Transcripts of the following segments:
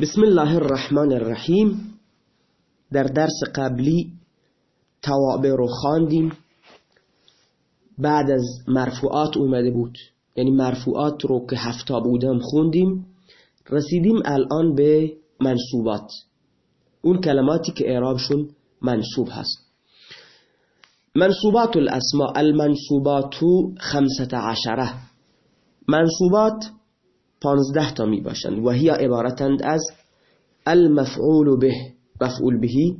بسم الله الرحمن الرحیم در درس قبلی توابع رو خواندیم. بعد از مرفوعات اومده بود. یعنی مرفوعات رو که هفتا بودم خوندیم. رسیدیم الان به منصوبات. اون کلماتی که اعرابشون منصوب هست. منصوبات الاسماء المنصوبات خمسة عشره منصوبات پانزده تا می باشند. و هی عبارتند از المفعول به مفعول بهی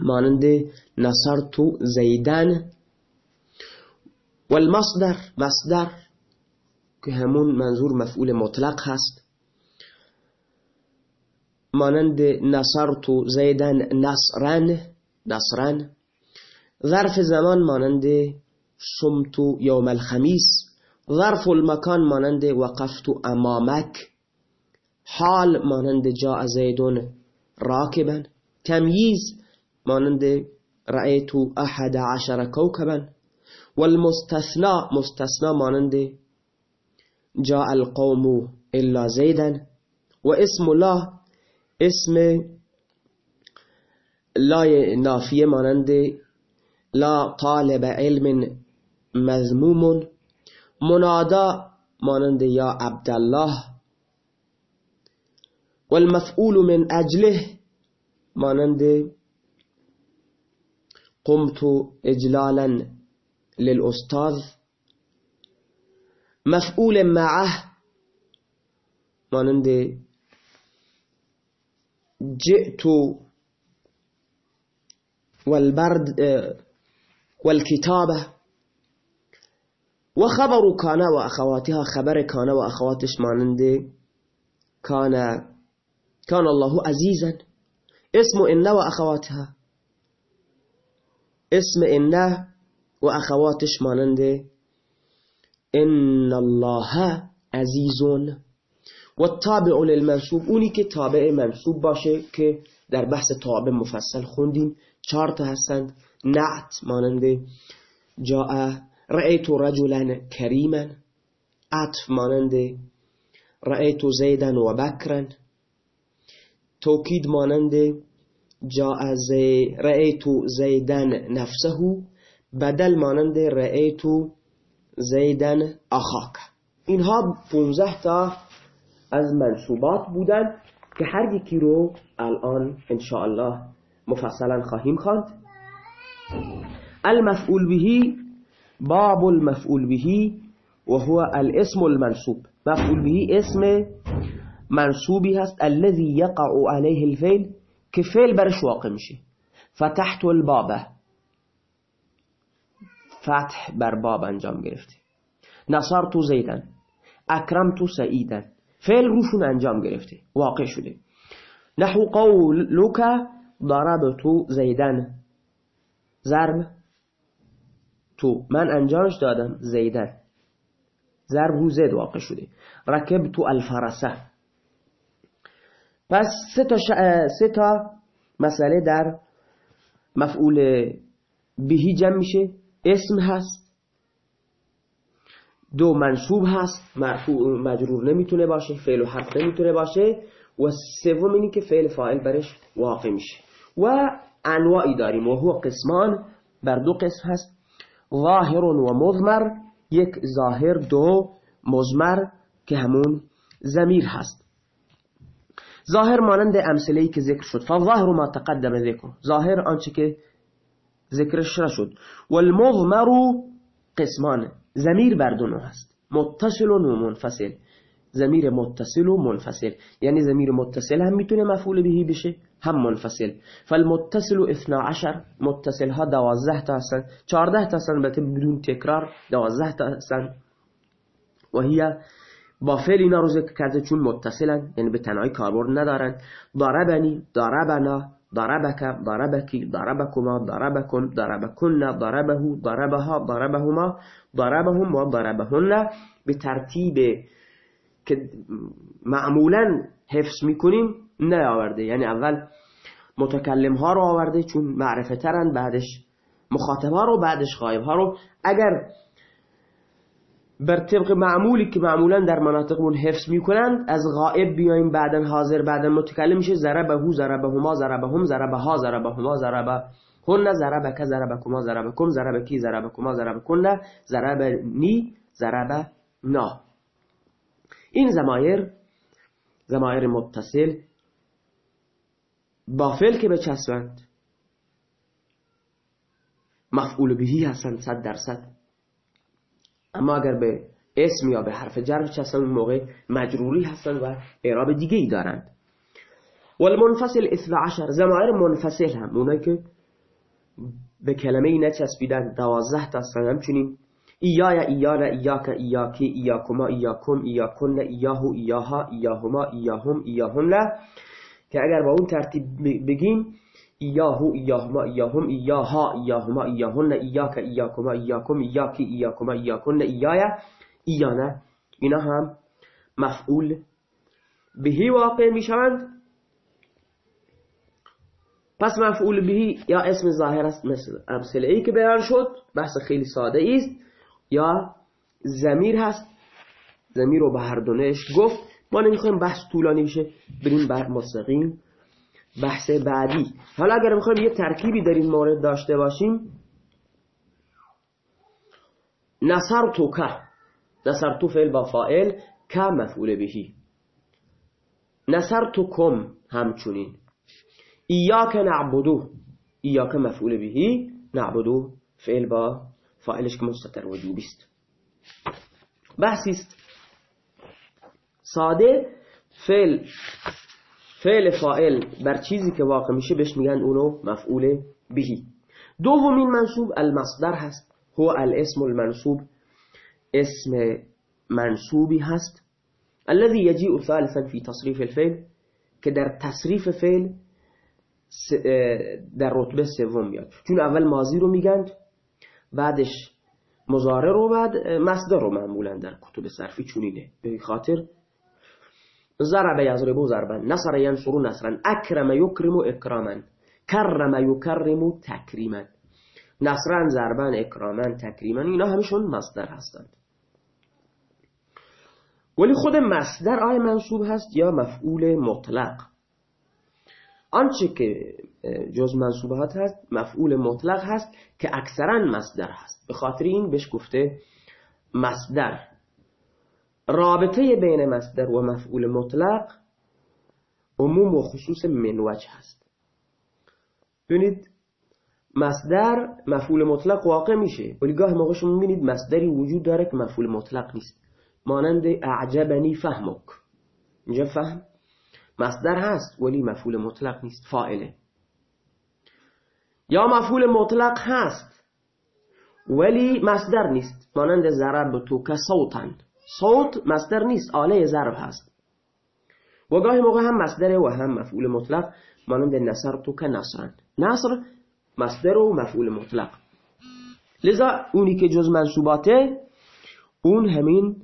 مانند نصرت زیدن و المصدر مصدر که همون منظور مفعول مطلق هست. مانند نصرت زیدن نصرن نصرن ظرف زمان مانند سمت یوم الخمیس. ظرف المکان مانند وقفت امامک. حال مانند جاء زیدون راکبا تمییز مانند رأیت احد عشر کوكبا والمستثنى مستثنى مانند جاء القوم الا زیدا و اسم لا اسم لا نافیه مانند لا طالب علم مذموم منادا مانند یا عبدالله. والمفعول من اجله مانند قمت اجلالا للاستاذ. مفعول معه مانند جئت والبرد والكتابة وخبر كان وأخواتها خبر كان وأخواتش مانند كان كان الله عزيزا اسم إن وأخواتها اسم إن وأخواتش مانند إن الله عزيز والتابع للمنصوب اونی که تابع منصوب باشه که در بحث تابع مفصل خوندیم. چهار تا هستند. نعت مانند جاء رأیت رجلا کریما عطف مانند رأیت زیدا و بکرا توکید مانند جاء زی رأیت زیدا نفسه بدل مانند رأیت زیدا اخاک اینها 15 تا از منصوبات بودن که هر یکی رو الان انشاءالله مفصلا خواهیم خواند. المفعول به باب المفعول به وهو الاسم المنصوب. مفعول به اسم منصوبی هست الذي يقع عليه الفعل که فعل برش واقع میشه. فتحت الباب. فتح بر باب انجام گرفته. نصرت زیدن اکرمت سعیدن فعل روشون انجام گرفته. واقع شده. نحو قولك ضربت زیدن ضرب. تو من انجامش دادم زیدن. ضرب رو زید واقع شده. رکب تو الفرسه. پس سه تا, سه تا مسئله در مفعول بهی جمع میشه. اسم هست. دو منصوب هست. مرفوع مجرور نمی‌تونه باشه. فعل و حرف نمی‌تونه باشه. و سوم اینی که فعل فاعل برش واقع میشه. و انواعی داریم. و هو قسمان بر دو قسم هست. ظاهر و مضمر یک ظاهر دو مضمر که همون زمیر هست. ظاهر مانند امثله که ذکر شد. فظاهر ما تقدم ذکر. ظاهر آنچه که ذکرش نشد. والمضمر قسمان. زمیر بر دو هست. متصل و منفصل. زمیر متصل و منفصل. یعنی زمیر متصل هم می‌تونه مفعول بهی بشه. هم منفصل. فالمتصل اثنا عشر متصل ها دوازده تا هستن چارده تا هستن بلکه بدون تکرار دوازده تا هستن و هی با فعل اینا رو ذکر کرده چون متصلن یعنی به تنهایی کاربرد ندارن. ضربنی ضربنا ضربك ضربك ضربكما ضربكن ضربكن ضربه ضربها ضربهما ضربهم و ضربهن به ترتیب که معمولا حفظ میکنیم نیاورده. یعنی اول متکلم ها رو آورده چون معرفه ترن بعدش مخاطب ها رو بعدش غایب ها رو. اگر بر طبق معمولی که معمولا در مناطقمون حفظ می‌کنند از غائب بیایم بعدا حاضر بعدا متکلم میشه. ضربه هو ضربه هما ضربه هم ضربه ها ضربه هما ضربه هن ضربه که ضربه کما ضربه کم ضربه کی ضربه کما ضربه کنه ضربه نی ضربه نا این زمایر زمایر متصل با فعل که بچسبند. مفعول بهی هستند صد درصد. اما اگر به اسم یا به حرف جر چسبن اون موقع مجروری هستند و اعراب دیگه ای دارند. والمنفصل اثنا عشر زمایر منفصل هم. اونایی که به کلمه ای نچسبیدن دوازده تا هستند همچنین. ایایا ایانا ایاک ایاکی ایاکما ایاکم ایاکن ایاهو ایاها ایاهما ایاهم ایاهن که اگر با اون ترتیب بگیم ایاهو ایاهما ایاهم ایاها ایاهما ایاهن ایاک ایاکما ایاکم ایاکی ایاکما ایاکن ایایا ایانا اینا هم مفعول بهی واقع می شوند پس مفعول بهی یا اسم ظاهر است مثل امثله ای که بیان شد بحث خیلی ساده است یا زمیر هست. زمیر رو به هر دونش گفت. ما نمی‌خوایم بحث طولانی بشه بریم بر مستقیم. بحث بعدی. حالا اگر می‌خوایم یه ترکیبی در این مورد داشته باشیم نصر تو که نصر تو فعل با فائل که مفعول بهی نصر تو کم همچونین ایاک نعبدو ایاک مفعول بهی نعبدو فعل با فاعلش که مستتر وجوبی است. ساده فعل فعل فاعل بر چیزی که واقع میشه بهش میگن اونو مفعول بهی. دومین منصوب المصدر هست. هو الاسم المنصوب. اسم منصوبی هست. الذي يجيء ثالثا في تصريف الفعل که در تصریف فعل در رتبه سوم میاد. چون اول ماضی رو میگن بعدش مزاره رو بعد مصدر رو معمولا در کتب صرفی چونینه به خاطر ضرب یضرب ضربا نصر ینصر نصرا اکرم یکرم اکراما کرم یکرم تکریما نصرا ضربا اکراما تکریما اینا همشون مصدر هستند. ولی خود مصدر آیا منصوب هست یا مفعول مطلق. آنچه که جز منصوبات هست مفعول مطلق هست که اکثرا مصدر هست. به خاطر این بهش گفته مصدر. رابطه بین مصدر و مفعول مطلق عموم و خصوص منوج هست. ببینید مصدر مفعول مطلق واقع میشه. ولی گاه موقع شما می‌بینید مصدری وجود داره که مفعول مطلق نیست. مانند اعجبنی فهمک. اینجا فهم مصدر هست ولی مفعول مطلق نیست فائله یا مفعول مطلق هست ولی مصدر نیست. مانند ضرب تو که صوتن صوت مصدر نیست آله ضرب هست. و گاهی موقع هم مصدر و هم مفعول مطلق مانند نصر تو که نصرن. نصر مصدر و مفعول مطلق. لذا اونی که جز منصوباته اون همین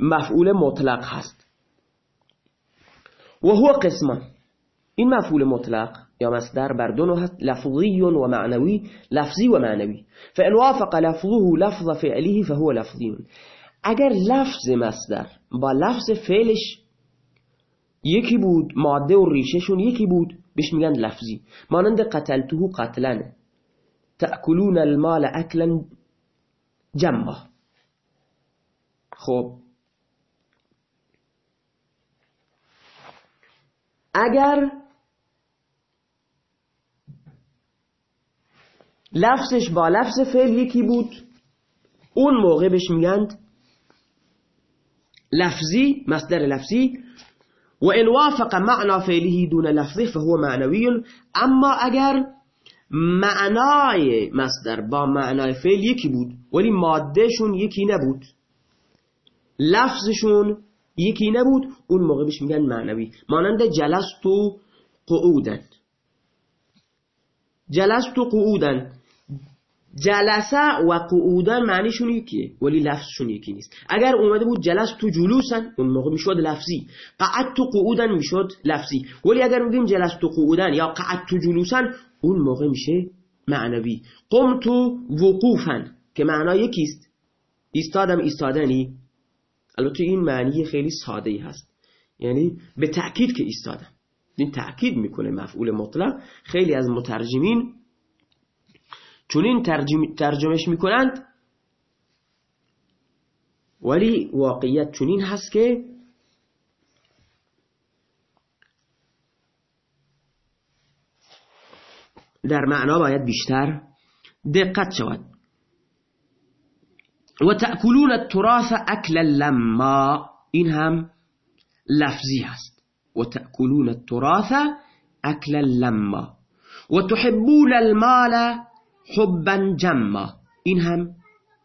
مفعول مطلق هست. و هو قسمان. این مفعول مطلق یا مصدر بر دو و معنوی لفظی و معنوی فإن وافق لفظه لفظ فعله فهو لفظی اگر لفظ مصدر با لفظ فعلش یکی بود ماده و ریشهشون یکی بود بهش میگن لفظی. مانند قتلته قتلن تأکلون المال اکلا جمع خب. اگر لفظش با لفظ فعل یکی بود. اون موقع بهش میگند لفظی مصدر لفظی. و ان وافق معنا فعله دون لفظه فهو معنوی. اما اگر معنای مصدر با معنای فعل یکی بود ولی مادهشون یکی نبود لفظشون یکی نبود اون موقع بهش میگن معنوی. مانند جلستو قعودن. جلستو قعودن. جلسه و قعودن معنیشون یکیه ولی لفظشون یکی نیست. اگر اومده بود جلس تو جلوسن اون موقع می‌شد لفظی. قعد تو قعودن می‌شد لفظی. ولی اگر بگیم جلس تو قعودن یا قعد تو جلوسن اون موقع میشه معنوی. قم تو وقوفن که معنا یکیست. ایستادم ایستادنی. البته این معنی خیلی ساده ای هست. یعنی به تأکید که ایستادم. این تأکید می‌کنه مفعول مطلق. خیلی از مترجمین چون این ترجم... ترجمش می‌کنند ولی واقعیت چنین هست که در معنا باید بیشتر دقت شود. و تأکلون التراث اکل لما این هم لفظی هست. و تأکلون التراث اکل لما و تحبون المال حبا جما. این هم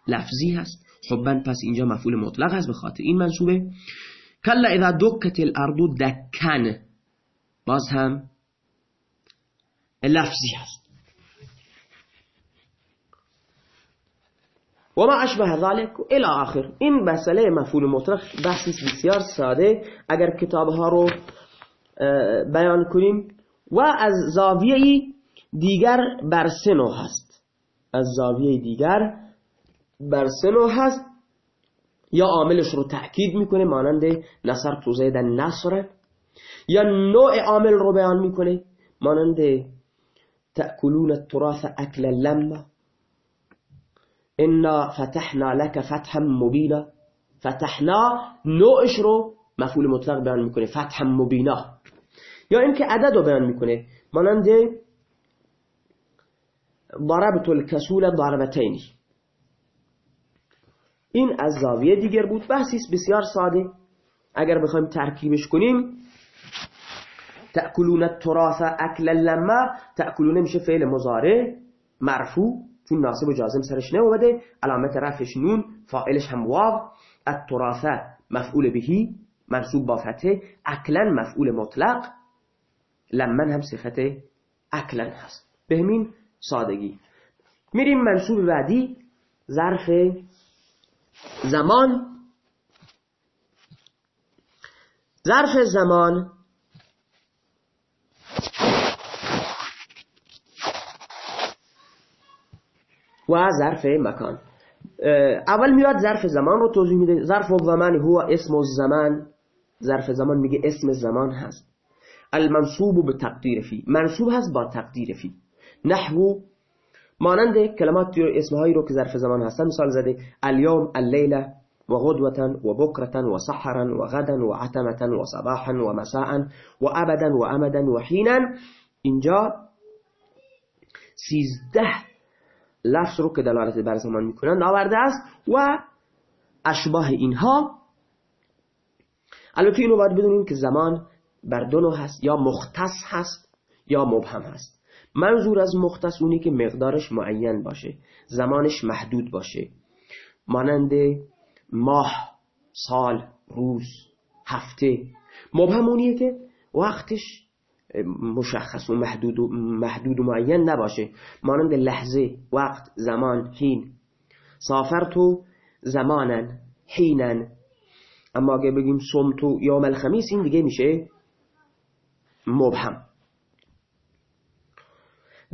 لفظی هست. حبا پس اینجا مفعول مطلق هست به خاطر این منصوبه. کلا اذا دکت الارض دکن. باز هم لفظی هست. و ما اشبه ذلك الى آخر. این مسئله مفعول مطلق بحثی بسیار ساده. اگر کتاب ها رو بیان کنیم. و از زاویه دیگر بر سنو هست. از زاویه دیگر بر سنو هست یا عاملش رو تأکید می‌کنه مانند نصر تو زیدن نصر یا نوع عامل رو بیان می‌کنه مانند تأکلون التراث اکل لما انا فتحنا لك فتحا مبینا فتحنا نوعش رو مفعول مطلق بیان می‌کنه فتحا مبینا یا اینکه عدد رو بیان می‌کنه مانند ضربت الکسول ضربتینی این از زاویه دیگر بود. بحثی بسیار ساده. اگر بخوایم ترکیبش کنیم تأکلون التراث اکل لما تأکلون میشه فعل مضارع مرفوع چون ناصب و جازم سرش نیومده علامت رفعش نون فاعلش هم واو. التراث مفعول بهی منصوب با فتحه اکلا مفعول مطلق. لمن هم صفت اکلا هست. به همین سادگی. میریم منصوب بعدی ظرف زمان. ظرف زمان. و ظرف مکان. اول میاد ظرف زمان رو توضیح میده. ظرف زمان هو اسم الزمان. ظرف زمان میگه اسم زمان هست. المنصوب به تقدیر فی. منصوب هست با تقدیر فی. نحو مانند کلمات اسمهایی رو که ظرف زمان هستن مثال زده الیوم اللیله و غدوة و بکرة و سحرا و غدا و عتمة و صباحا و مساء و ابدا و امدا و حینا اینجا سیزده لفظ رو که دلالت بر زمان می‌کنن آورده است و اشباه اینها البته اینو باید بدونیم که زمان بر دو نوع هست یا مختص هست یا مبهم هست. منظور از مختص اونی که مقدارش معین باشه زمانش محدود باشه. مانند ماه سال روز هفته. مبهم اونیه که وقتش مشخص و محدود و, محدود و معین نباشه. مانند لحظه وقت زمان حین. سافرتو زمانن حینن. اما اگه بگیم سمتو یوم الخمیس این دیگه میشه مبهم.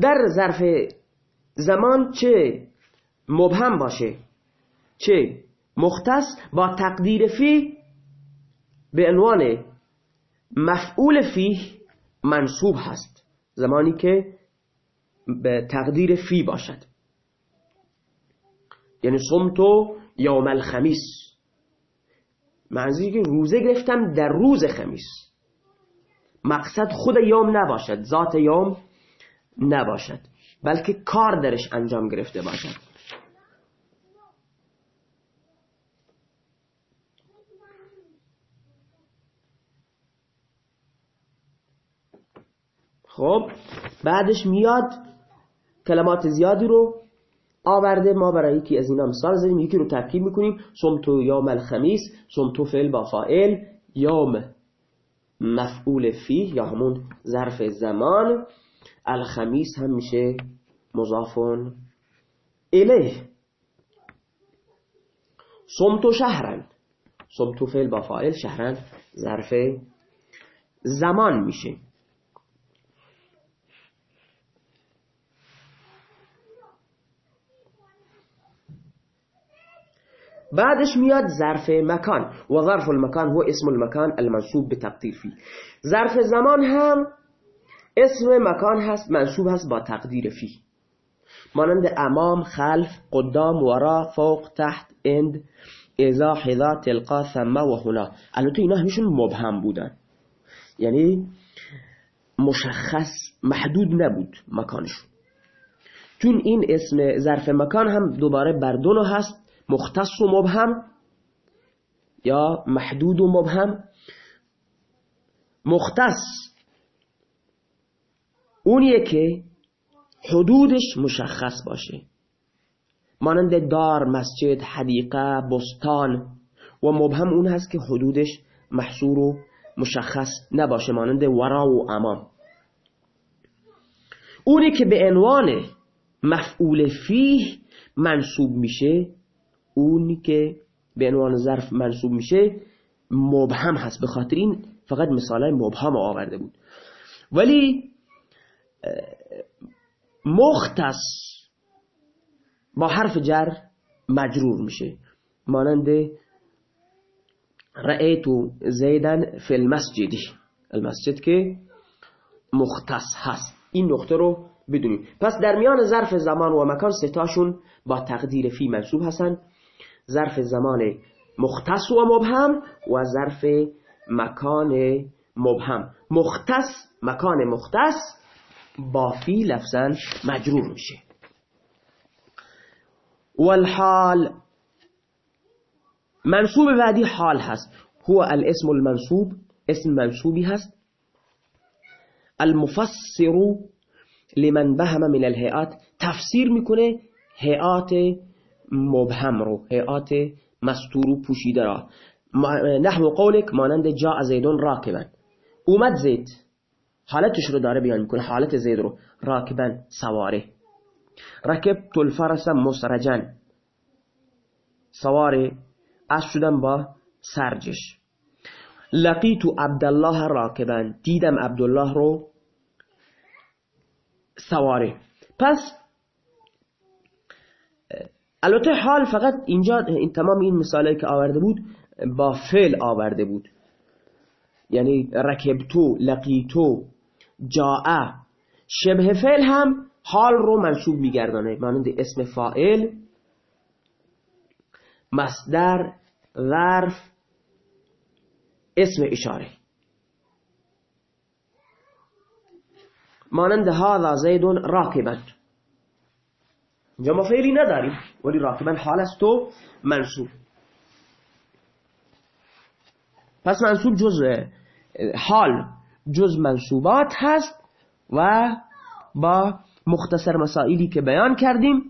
در ظرف زمان چه مبهم باشه چه مختص با تقدیر فی به عنوان مفعول فیه منصوب هست. زمانی که به تقدیر فی باشد. یعنی صمتو یوم الخمیس. منظوری که روزه گرفتم در روز خمیس. مقصد خود یوم نباشد ذات یوم نباشد بلکه کار درش انجام گرفته باشد. خب بعدش میاد کلمات زیادی رو آورده ما برای یکی از اینا مثال زدیم یکی رو ترکیب می‌کنیم سمتو یوم الخمیس سمتو فعل با فائل یوم مفعول فیه یا همون ظرف زمان. الخمیس هم میشه مضافون الیه. سمتو شهرن. سمتو فعل با فائل شهرن. ظرف زمان میشه. بعدش میاد ظرف مکان. و ظرف المکان هو اسم المکان المنصوب به تقدیر فی. ظرف زمان هم اسم مکان هست منصوب هست با تقدیر فی. مانند امام خلف قدام ورا فوق تحت اند ازا حذا تلقا ثم و هنا. البته اینا همیشون مبهم بودن. یعنی مشخص محدود نبود مکانشون. چون این اسم ظرف مکان هم دوباره بر دو هست مختص و مبهم یا محدود و مبهم. مختص اونیه که حدودش مشخص باشه. مانند دار، مسجد، حدیقه، بستان. و مبهم اون هست که حدودش محصور و مشخص نباشه مانند ورا و امام. اونی که به عنوان مفعول فیه منصوب میشه اونی که به عنوان ظرف منصوب میشه مبهم هست. به خاطر این فقط مثال مبهم آورده بود. ولی مختص با حرف جر مجرور میشه. مانند رأیتو زیدن فی المسجدی المسجد که مختص هست. این نقطه رو بدونیم پس در میان ظرف زمان و مکان ستاشون با تقدیر فی منصوب هستن. ظرف زمان مختص و مبهم و ظرف مکان مبهم. مختص مکان مختص با فی لفظا مجرور میشه. والحال منصوب بعدی حال هست. هو الاسم المنصوب اسم منصوبی هست. المفسر لمن بهم من الهیئات تفسیر می‌کنه هیئات مبهم رو هیئات مستور و پوشیده را. نحو قولک مانند جا زیدون راکبن اومد زید. حالتش رو داره بیان می‌کنه. حالت زید رو. راکبن سواره. رکب الفرس مسرجن سواره. از شدن با سرجش. لقیتو عبدالله راکبن دیدم عبدالله رو. سواره. پس البته حال فقط اینجا این تمام این مثالی که آورده بود با فعل آورده بود. یعنی رکبتو لقیتو جاء. شبه فعل هم حال رو منصوب میگردانه. مانند اسم فائل مصدر ظرف اسم اشاره. مانند هذا زیدون راکبن اینجا ما فعلی نداریم ولی راکبن حال است و منصوب. پس منصوب جز حال. جز منصوبات هست و با مختصر مسائلی که بیان کردیم.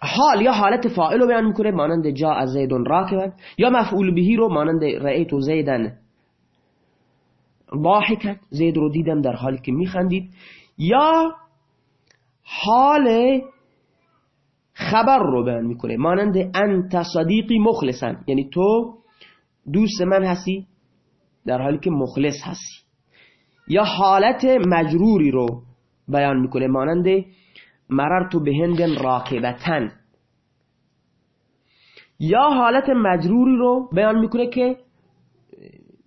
حال یا حالت فاعل رو بیان می‌کنه مانند جا از زیدون راکبن یا مفعول بهی رو مانند رأیت و زیدن ضاحکن زید رو دیدم در حالی که میخندید. یا حال خبر رو بیان می‌کنه مانند انت صدیقی مخلصن یعنی تو دوست من هستی؟ در حالی که مخلص هستی. یا حالت مجروری رو بیان می‌کنه مانند مررتو به هندن راکبتن یا حالت مجروری رو بیان می‌کنه که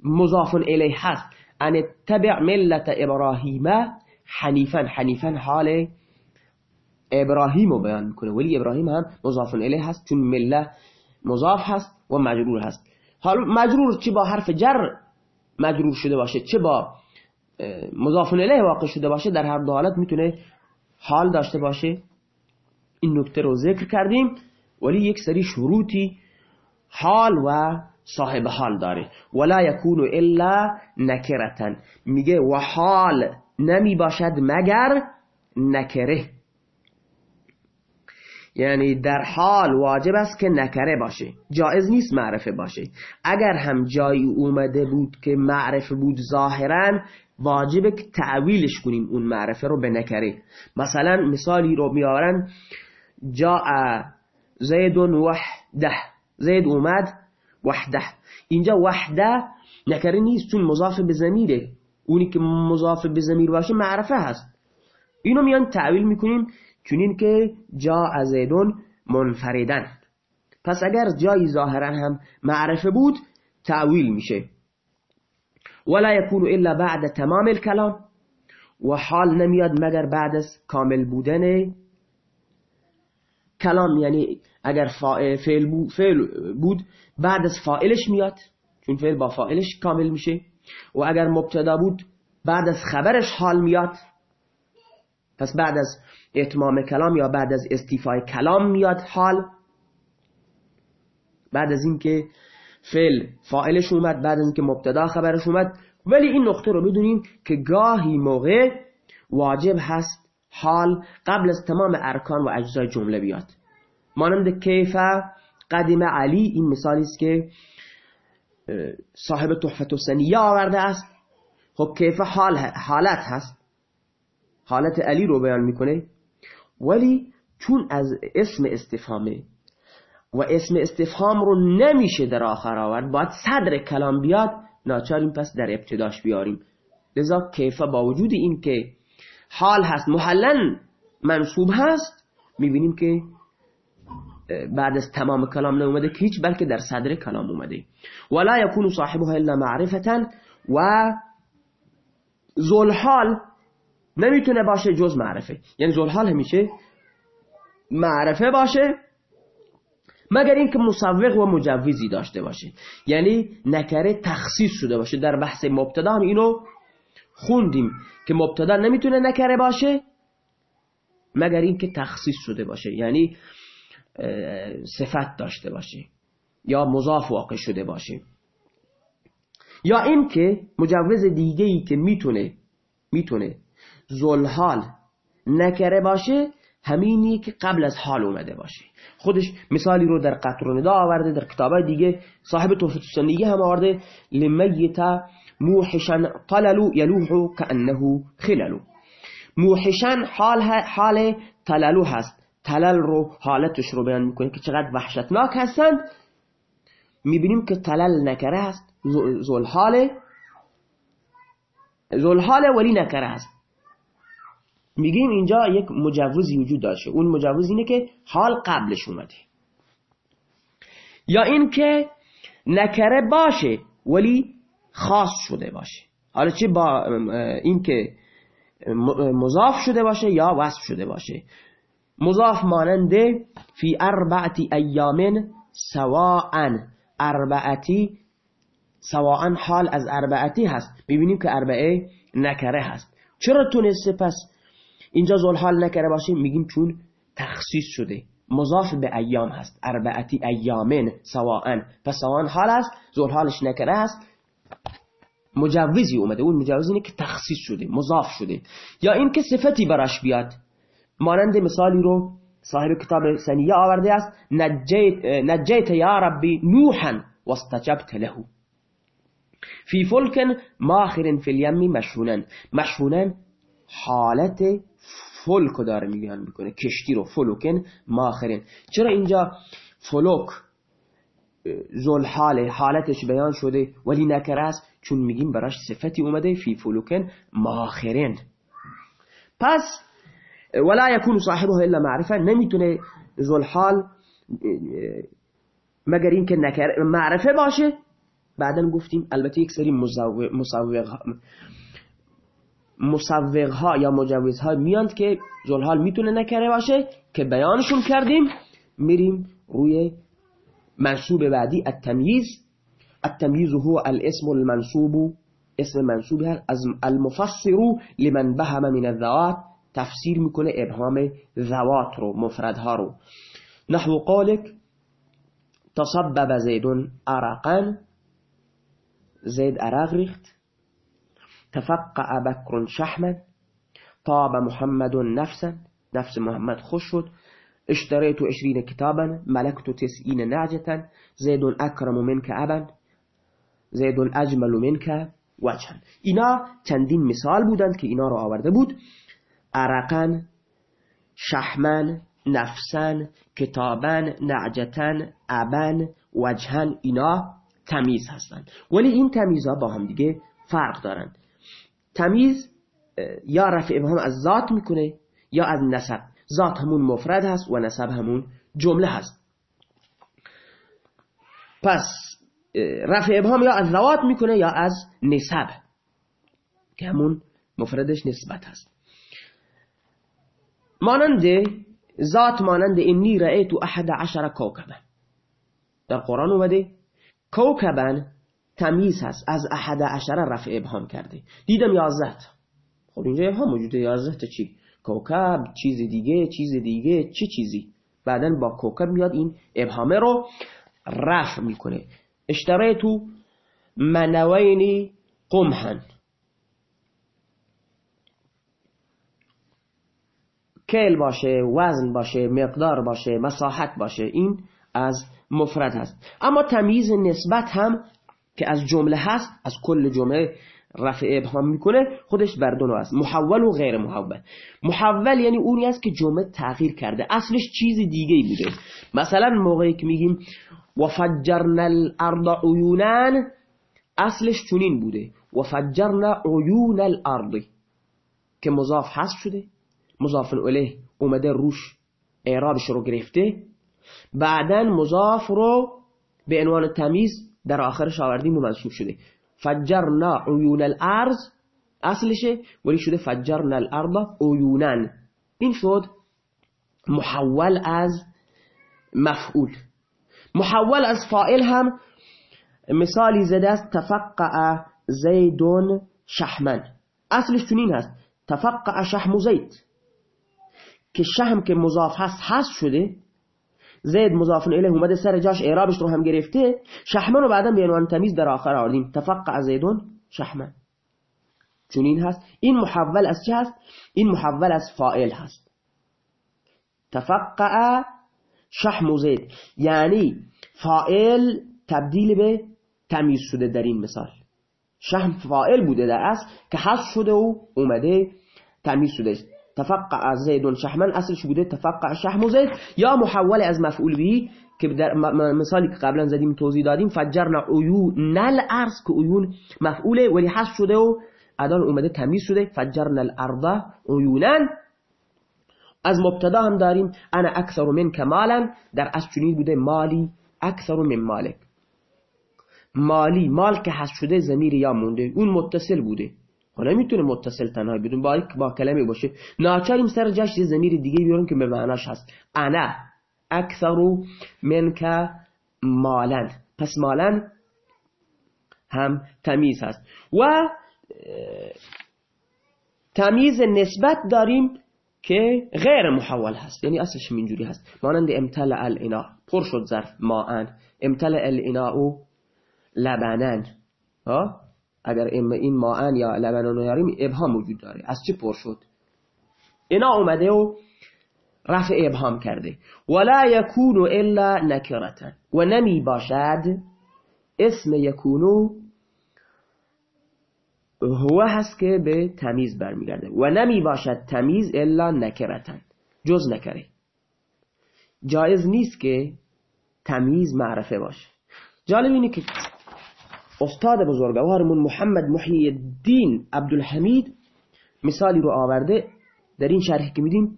مضاف الیه هست. ان تبع ملت ابراهیم حنیفا. حنیفا حال ابراهیم رو بیان می‌کنه. ولی ابراهیم هم مضاف الیه هست چون مله مضاف هست و مجرور هست. حال مجرور چه با حرف جر مجرور شده باشه؟ چه با مضاف الیه واقع شده باشه؟ در هر دو حالت می‌تونه حال داشته باشه. این نکته رو ذکر کردیم. ولی یک سری شروطی حال و صاحب حال داره. ولا یکون الا نکرتن. میگه و حال نمی باشد مگر نکره. یعنی در حال واجب است که نکره باشه جایز نیست معرفه باشه اگر هم جایی اومده بود که معرفه بود ظاهرا واجبه که تعویلش کنیم اون معرفه رو به نکره. مثلا مثالی رو میارن جا زید وحده. زید اومد وحده. اینجا وحده نکره نیست چون مضاف به زمیره اونی که مضاف به زمیر باشه معرفه هست. اینو میان تعویل می‌کنیم. چون این که جا زیدون منفردن پس اگر جایی ظاهرا هم معرفه بود تعویل میشه. ولا يكون الا بعد تمام الكلام و حال نمیاد مگر بعد از کامل بودن کلام. یعنی اگر فعل بود بعد از فائلش میاد چون فعل با فائلش کامل میشه. و اگر مبتدا بود بعد از خبرش حال میاد. پس بعد از اتمام کلام یا بعد از استیفای کلام میاد حال؟ بعد از اینکه فعل فاعلش اومد بعد از اینکه مبتدا خبرش اومد. ولی این نقطه رو بدونیم که گاهی موقع واجب هست حال قبل از تمام ارکان و اجزای جمله بیاد. مانند کیف قدیم علی این مثالی است که صاحب تحفت سنیه آورده است. خب کیف حال حالت هست. حالت علی رو بیان می‌کنه. ولی چون از اسم استفهامه و اسم استفهام رو نمیشه در آخر آورد باید صدر کلام بیاد ناچاریم پس در ابتداش بیاریم. لذا کیفه با وجود این که حال هست محلن منصوب هست می‌بینیم که بعد از تمام کلام نومده که هیچ بلکه در صدر کلام اومده. ولا یکون صاحبها الا معرفتا و زلحال نمی‌تونه باشه جز معرفه. یعنی زلحال همیشه معرفه باشه مگر اینکه مصوق و مجوزی داشته باشه. یعنی نکره تخصیص شده باشه. در بحث مبتدا هم اینو خوندیم که مبتدا نمی‌تونه نکره باشه مگر اینکه تخصیص شده باشه. یعنی صفت داشته باشه یا مضاف واقع شده باشه. یا اینکه مجوز دیگه ای که می‌تونه می‌تونه زلحال نکره باشه همینی که قبل از حال اومده باشه. خودش مثالی رو در قطر و ندا آورده در کتابای دیگه صاحب توفیت سنیه هم آورده لمیتا موحشن طللو یلوحو کانه خللو. موحشن حال حال طللو هست. تلل رو حالتش رو بیان می‌کنه که چقدر وحشتناک هستند می‌بینیم که تلل نکره هست زلحاله زلحاله ولی نکره هست. میگیم اینجا یک مجوزی وجود داشته اون مجوز اینه که حال قبلش اومده. یا اینکه نکره باشه ولی خاص شده باشه. حالا چه با اینکه مضاف شده باشه یا وصف شده باشه. مضاف ماننده فی اربعتی ایام سواعا اربعتی سواعا حال از اربعتی هست. ببینیم که اربعه نکره هست. چرا تونسته؟ پس اینجا زلحال نکره باشیم میگیم چون تخصیص شده. مضاف به ایام هست. اربعتی ایامن سواعا پس سواعا حال است زلحالش نکره هست مجوزی اومده. اون مجوز اینه که تخصیص شده مضاف شده. یا این که صفتی براش بیاد. مانند مثالی رو صاحب کتاب سنیه آورده است. نجيت, يا رب نوحا واستجبت له. في فلك ماخر في اليم مشحونا مشحونا حالت فلک داره بیان می‌کنه. کشتی رو فلك ماخر. چرا اینجا فلک ذوالحال حالتش بیان شده؟ ولی نکره است چون میگیم براش صفتی اومده في فلك ماخر. پس ولا يكون صاحبه الا معرفه. نمی‌تونه زلحال مگر اینکه معرفه باشه؟ بعدا گفتیم البته یک سری مصوغ ها یا مجوز ها میاند که زلحال می‌تونه نکره باشه که بیانشون کردیم میریم روی منصوب بعدی التمییز التمییز هو الاسم المنصوب اسم منصوب از المفسر لمن بهم من الذوات تفسیر می‌کنه ابهام ذوات رو مفردها رو. نحو قالک تصبب زیدون عرقا. زید عرق ریخت. تفقع بكر شحما طاب محمد نفسا نفس محمد خوش شد. اشتريت عشرين كتابا ملكت تسعين نعجة زيد أكرم منك أبا زيد أجمل منك وجها. اینا چندین مثال بودند که اینا رو آورده بود. عرقا شحمن نفسن کتابن نعجتن ابن وجهن اینا تمیز هستند. ولی این تمیزها با هم دیگه فرق دارند. تمیز یا رفع ابهام از ذات می‌کنه یا از نسب. ذات همون مفرد هست و نسب همون جمله هست. پس رفع ابهام یا از ذوات می‌کنه یا از نسب که همون مفردش نسبت هست. مانند ذات مانند اینی رأیتو احد عشر کوکبه در قرآن اومده کوکبن تمیز هست. از احد عشر رفع ابهام کرده. دیدم یازده خب اینجا ابهام موجوده یازده تا چی؟ کوکب چیز دیگه چیز دیگه چی چیزی؟ بعدا با کوکب میاد این ابهامه رو رفع می‌کنه. اشتریتو منوینی قمحن کل باشه وزن باشه مقدار باشه مساحت باشه. این از مفرد هست. اما تمیز نسبت هم که از جمله هست از کل جمله رفع ابهام می‌کنه خودش بر دو است. محول و غیر محول. محول یعنی اونی است که جمله تغییر کرده. اصلش چیز دیگه بوده. مثلا موقعی که میگیم و فجرنا الارض عیونان اصلش چنین بوده. و فجرنا عیون الارض که مضاف هست شده. مضاف الیه اومده روش اعرابش رو گرفته. بعدا مضاف رو به عنوان تمیز در آخرش آوردیم و منصوب شده. فجرنا عیون الارض اصلشه ولی شده فجرنا الارض عیونن این شد محول از مفعول. محول از فائل هم مثالی زده است تفقع زیدون شحمن اصلش چنین هست تفقع شحم زید. که شحم که مضاف هست هست شده. زید مضاف الیه اومده سر جاش اعرابش رو هم گرفته. شحمن رو بعدا به عنوان تمیز در آخر آوردیم. تفقع زیدون شحمن. چنین هست. این محول از چه هست؟ این محول از فائل هست. تفقع شحم زید. یعنی فائل تبدیل به تمیز شده در این مثال. شحم فائل بوده در اصل که حذف شده و اومده تمیز شده تفقع زید شحمن اصلش بوده تفقع شحم زید یا محول از مفعول بهی که در مثالی که قبلا زدیم توضیح دادیم فجرنا عیون الارض که عیون مفعوله ولی حذف شده و الان اومده تمیز شده. فجرنا الارض عیونا. از مبتدا هم داریم انا اکثر من کمالا در از چنین بوده؟ مالی اکثر من مالک. مالی مال که حذف شده زمیر یا مونده. اون متصل بوده. حالا می‌تونه متصل تنها بدون با با کلمه باشه ناچاریم سر جاش یه زمیر دیگه بیاریم که به معناش هست انا اکثر منک مالن پس مالن هم تمیز هست و تمیز نسبت داریم که غیر محول هست یعنی اصلش اینجوری هست مانند امتلع الانا پر شد ظرف ماءن امتلع الانا لبنن ها اگر این ماعن یا لبن رو نیاریم ابهام وجود داره. از چه پر شد؟ اینا اومده و رفع ابهام کرده. ولا یکون الا نکرتن و نمی باشد اسم یکونو هو هست که به تمیز برمیگرده. و نمی باشد تمیز الا نکرتن جز نکره. جایز نیست که تمیز معرفه باشه. جالب اینه که استاد بزرگوارمون محمد محیی الدین عبدالحمید مثالی رو آورده در این شرحی که میدیم.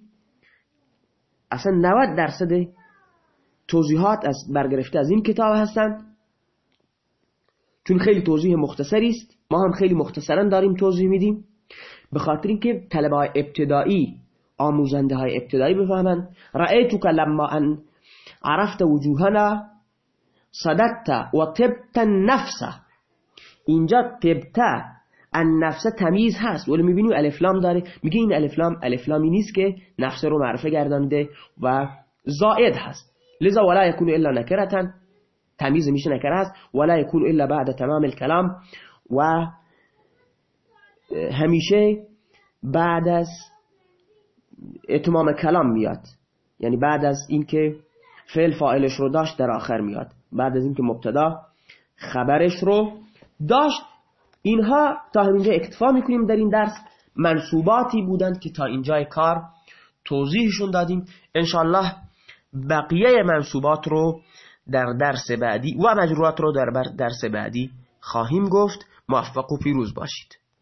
اصلا 90 درصد توضیحات از برگرفته از این کتاب هستند چون خیلی توضیح مختصری است. ما هم خیلی مختصرا داریم توضیح میدیم. به خاطر اینکه طلبه های ابتدایی آموزنده های ابتدایی بفهمن. رأیتو که لما ان عرفت وجوهنا صدقت و طبت نفسه اینجا تبته ان نفسه تمیز هست. ولی می‌بینیم الفلام داره. میگه این الفلام الفلامی نیست که نفسه رو معرفه گردانده و زائد هست. لذا ولا يكون الا نکرتن. تمیز میشه نکره هست. ولا يكون الا بعد تمام الكلام و همیشه بعد از اتمام کلام میاد. یعنی بعد از اینکه فعل فاعلش رو داشت در آخر میاد. بعد از اینکه مبتدا خبرش رو داشت. اینها تا همینجا اکتفا می‌کنیم در این درس. منصوباتی بودند که تا اینجای کار توضیحشون دادیم. انشالله بقیه منصوبات رو در درس بعدی و مجرورات رو در درس بعدی خواهیم گفت. موفق و پیروز باشید.